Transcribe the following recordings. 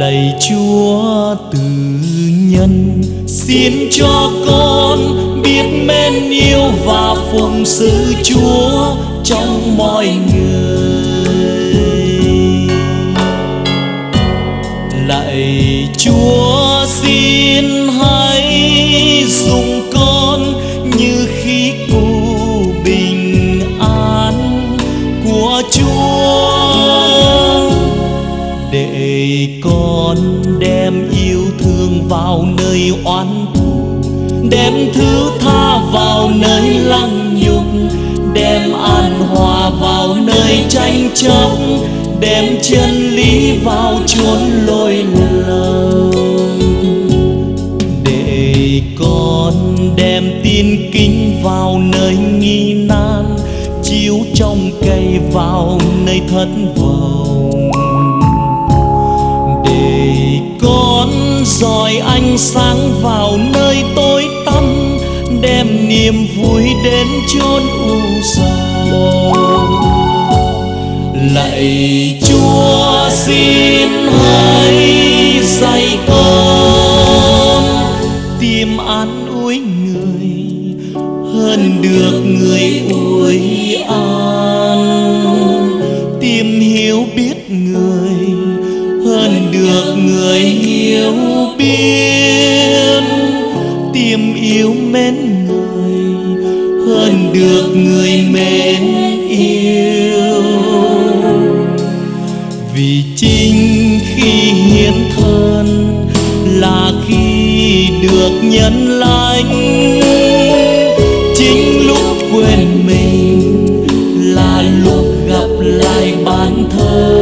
lạy chúa từ nhân. Xin cho con biết mến yêu và phụng sự chúa trong mọi người. Lạy chúa để con đem yêu thương vào nơi oán thù, đem thứ tha vào nơi lăng nhục, đem an hòa vào nơi tranh chấp, đem chân lý vào chốn lôi lầm để con đem tin kính vào nơi nghi nan, chiếu trong cây vào nơi thất vọng. Dọi ánh sáng vào nơi tối tăm, đem niềm vui đến chốn u sầu. Lạy chúa xin hãy được người mến yêu. Vì chính khi hiến thân là khi được nhân lành. Chính lúc quên mình là lúc gặp lại bản thân.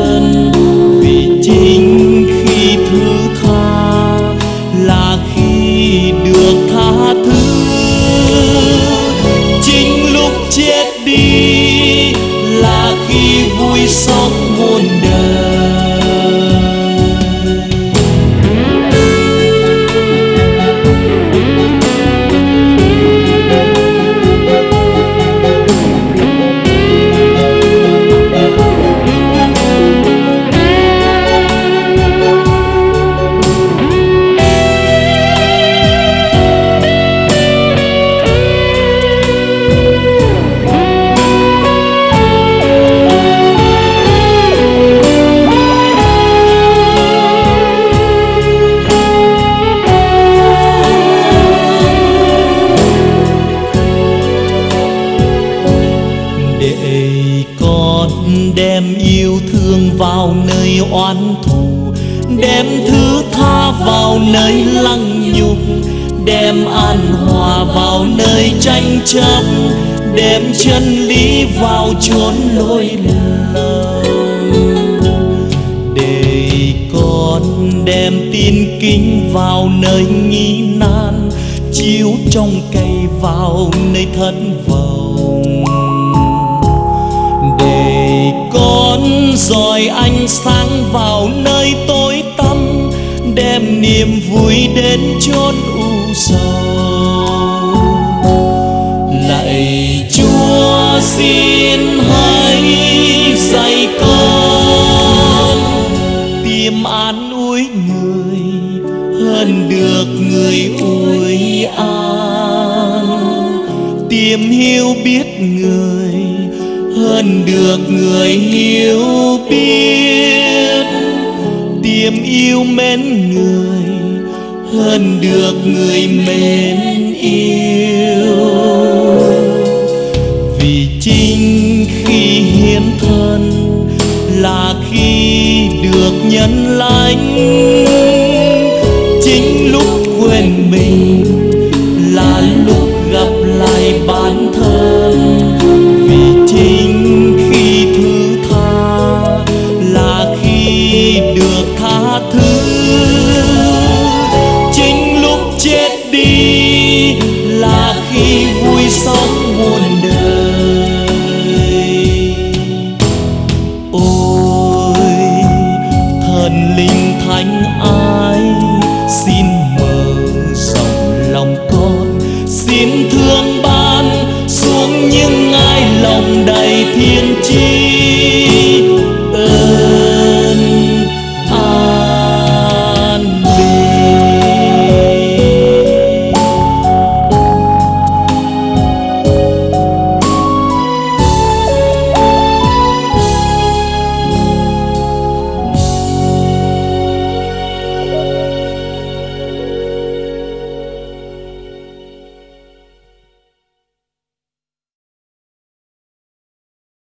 Thương vào nơi oán thù, đem thứ tha vào nơi lăng nhục, đem an hòa vào nơi tranh chấp, đem chân lý vào chốn lỗi lầm. Để con đem tin kính vào nơi nghi nan, chiếu trong cây vào nơi thất vọng. Dọi ánh sáng vào nơi tối tăm, đem niềm vui đến chốn u sầu. Lạy chúa xin hãy dạy con tìm an ủi người hơn được người ủi an tìm hiểu biết người hơn được người hiểu biết. Tìm yêu mến người hơn được người mến yêu. Vì chính khi hiến thân là khi được nhân lành. Chính lúc quên mình